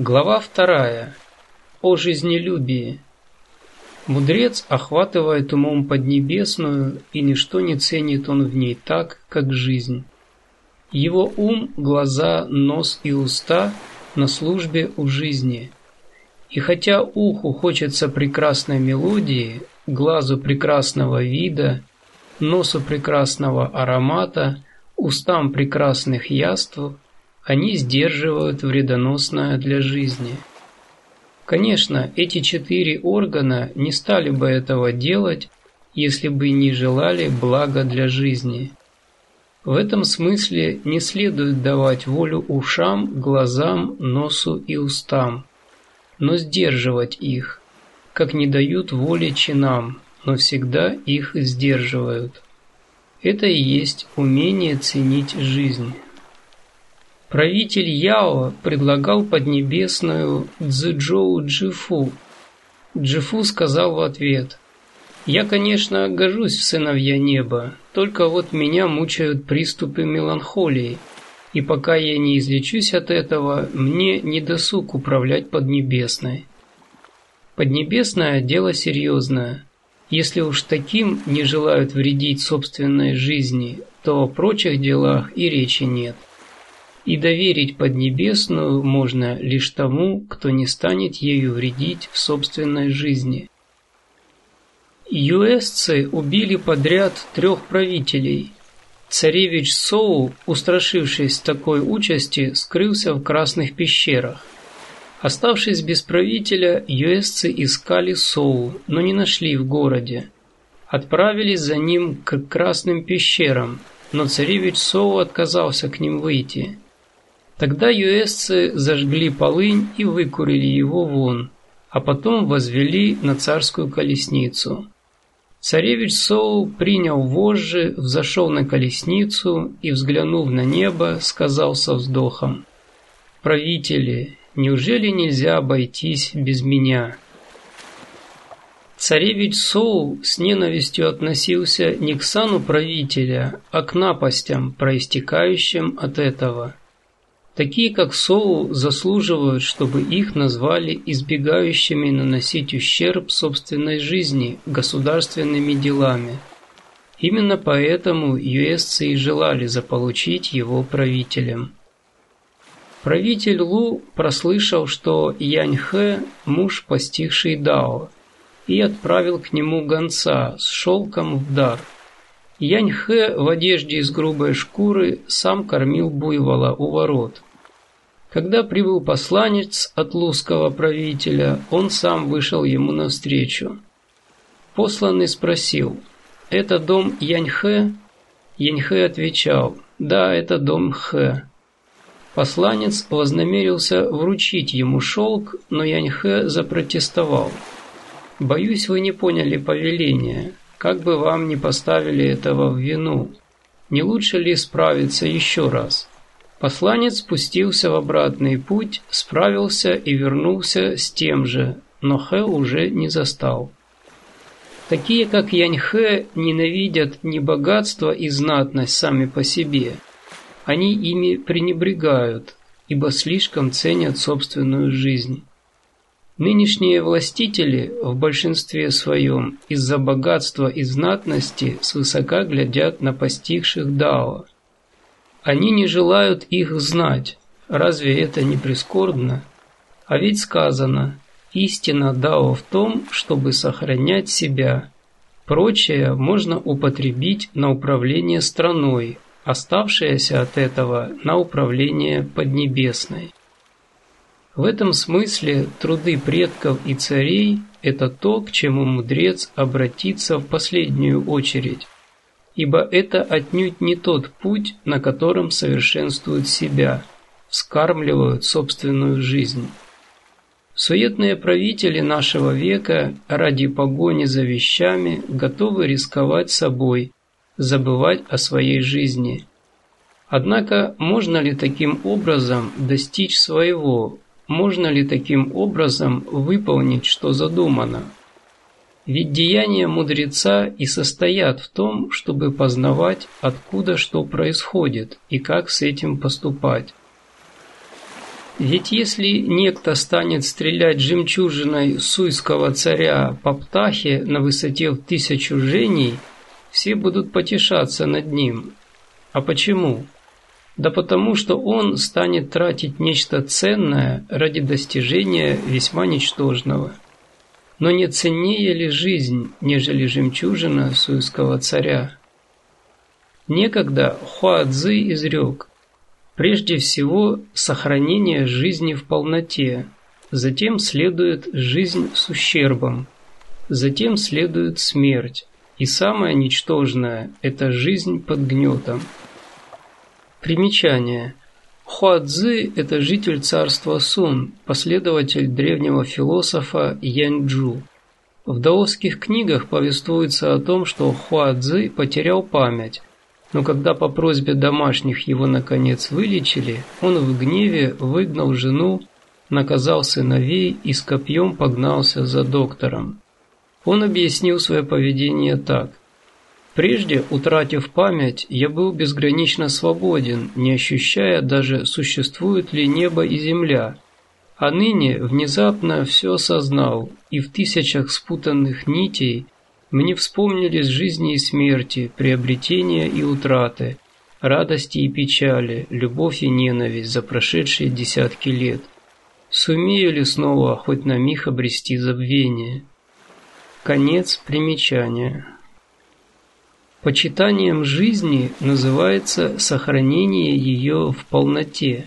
Глава вторая. О жизнелюбии. Мудрец охватывает умом Поднебесную, и ничто не ценит он в ней так, как жизнь. Его ум, глаза, нос и уста на службе у жизни. И хотя уху хочется прекрасной мелодии, глазу прекрасного вида, носу прекрасного аромата, устам прекрасных яств – они сдерживают вредоносное для жизни. Конечно, эти четыре органа не стали бы этого делать, если бы не желали блага для жизни. В этом смысле не следует давать волю ушам, глазам, носу и устам, но сдерживать их, как не дают воли чинам, но всегда их сдерживают. Это и есть умение ценить жизнь. Правитель Яо предлагал Поднебесную Цзэджоу Джифу. Джифу сказал в ответ, «Я, конечно, гожусь в сыновья неба, только вот меня мучают приступы меланхолии, и пока я не излечусь от этого, мне не досуг управлять Поднебесной». Поднебесное – дело серьезное. Если уж таким не желают вредить собственной жизни, то о прочих делах и речи нет и доверить Поднебесную можно лишь тому, кто не станет ею вредить в собственной жизни. Юэсцы убили подряд трех правителей. Царевич Соу, устрашившись такой участи, скрылся в красных пещерах. Оставшись без правителя, юэсцы искали Соу, но не нашли в городе. Отправились за ним к красным пещерам, но царевич Соу отказался к ним выйти. Тогда юэсцы зажгли полынь и выкурили его вон, а потом возвели на царскую колесницу. Царевич Соу принял вожжи, взошел на колесницу и, взглянув на небо, сказал со вздохом, «Правители, неужели нельзя обойтись без меня?» Царевич Соу с ненавистью относился не к сану правителя, а к напастям, проистекающим от этого – Такие, как Соу, заслуживают, чтобы их назвали избегающими наносить ущерб собственной жизни государственными делами. Именно поэтому юэсцы и желали заполучить его правителем. Правитель Лу прослышал, что Яньхэ – муж, постигший Дао, и отправил к нему гонца с шелком в дар. Яньхэ в одежде из грубой шкуры сам кормил буйвола у ворот – когда прибыл посланец от лузского правителя, он сам вышел ему навстречу. Посланный спросил, «Это дом Яньхэ?» Яньхэ отвечал, «Да, это дом Хэ». Посланец вознамерился вручить ему шелк, но Яньхэ запротестовал. «Боюсь, вы не поняли повеления. Как бы вам не поставили этого в вину? Не лучше ли справиться еще раз?» Посланец спустился в обратный путь, справился и вернулся с тем же, но Хэ уже не застал. Такие, как Яньхэ, ненавидят не богатство и знатность сами по себе. Они ими пренебрегают, ибо слишком ценят собственную жизнь. Нынешние властители в большинстве своем из-за богатства и знатности свысока глядят на постигших Дао – они не желают их знать. Разве это не прискорбно? А ведь сказано, истина Дао в том, чтобы сохранять себя. Прочее можно употребить на управление страной, оставшееся от этого на управление Поднебесной. В этом смысле труды предков и царей – это то, к чему мудрец обратится в последнюю очередь ибо это отнюдь не тот путь, на котором совершенствуют себя, вскармливают собственную жизнь. Суетные правители нашего века ради погони за вещами готовы рисковать собой, забывать о своей жизни. Однако можно ли таким образом достичь своего, можно ли таким образом выполнить, что задумано? Ведь деяния мудреца и состоят в том, чтобы познавать, откуда что происходит и как с этим поступать. Ведь если некто станет стрелять жемчужиной суйского царя по птахе на высоте в тысячу женей, все будут потешаться над ним. А почему? Да потому что он станет тратить нечто ценное ради достижения весьма ничтожного. Но не ценнее ли жизнь, нежели жемчужина суйского царя? Некогда Хуадзи изрек, Прежде всего, сохранение жизни в полноте, затем следует жизнь с ущербом, затем следует смерть, и самое ничтожное – это жизнь под гнетом. Примечание. Хуадзи – это житель царства Сун, последователь древнего философа Яньчжу. В даосских книгах повествуется о том, что Хуадзи потерял память, но когда по просьбе домашних его наконец вылечили, он в гневе выгнал жену, наказал сыновей и с копьем погнался за доктором. Он объяснил свое поведение так. Прежде, утратив память, я был безгранично свободен, не ощущая даже, существуют ли небо и земля. А ныне внезапно все осознал, и в тысячах спутанных нитей – мне вспомнились жизни и смерти, приобретения и утраты, радости и печали, любовь и ненависть за прошедшие десятки лет. Сумею ли снова хоть на миг обрести забвение? Конец примечания. Почитанием жизни называется сохранение ее в полноте.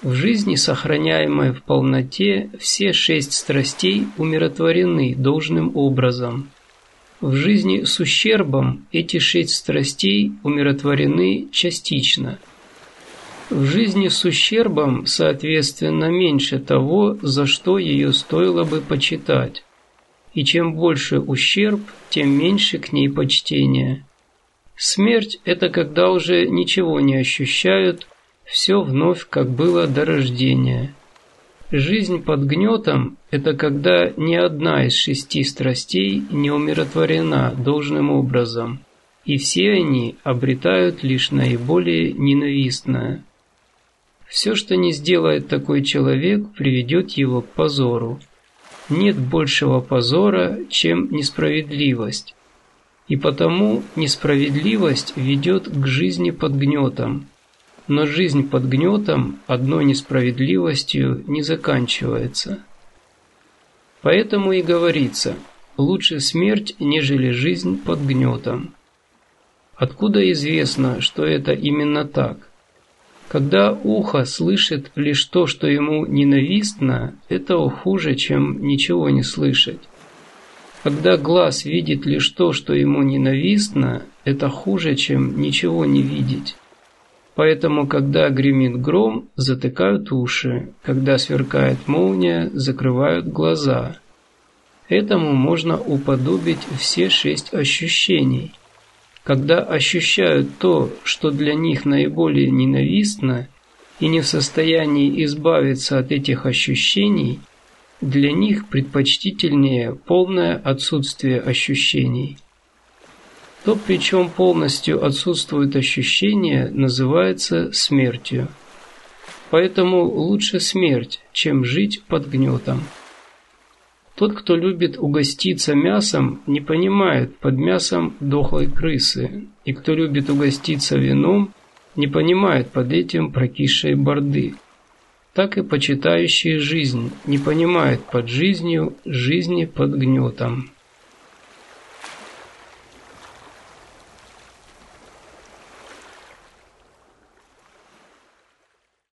В жизни, сохраняемой в полноте, все шесть страстей умиротворены должным образом – в жизни с ущербом эти шесть страстей умиротворены частично. В жизни с ущербом, соответственно, меньше того, за что ее стоило бы почитать. И чем больше ущерб, тем меньше к ней почтения. Смерть – это когда уже ничего не ощущают, все вновь как было до рождения – Жизнь под гнетом – это когда ни одна из шести страстей не умиротворена должным образом, и все они обретают лишь наиболее ненавистное. Все, что не сделает такой человек, приведет его к позору. Нет большего позора, чем несправедливость. И потому несправедливость ведет к жизни под гнетом – но жизнь под гнетом одной несправедливостью не заканчивается. Поэтому и говорится, лучше смерть, нежели жизнь под гнетом. Откуда известно, что это именно так? Когда ухо слышит лишь то, что ему ненавистно, это хуже, чем ничего не слышать. Когда глаз видит лишь то, что ему ненавистно, это хуже, чем ничего не видеть. Поэтому, когда гремит гром, затыкают уши, когда сверкает молния, закрывают глаза. Этому можно уподобить все шесть ощущений. Когда ощущают то, что для них наиболее ненавистно, и не в состоянии избавиться от этих ощущений, для них предпочтительнее полное отсутствие ощущений. То, при чем полностью отсутствует ощущение, называется смертью. Поэтому лучше смерть, чем жить под гнетом. Тот, кто любит угоститься мясом, не понимает под мясом дохлой крысы, и кто любит угоститься вином, не понимает под этим прокисшей борды. Так и почитающие жизнь не понимает под жизнью жизни под гнетом.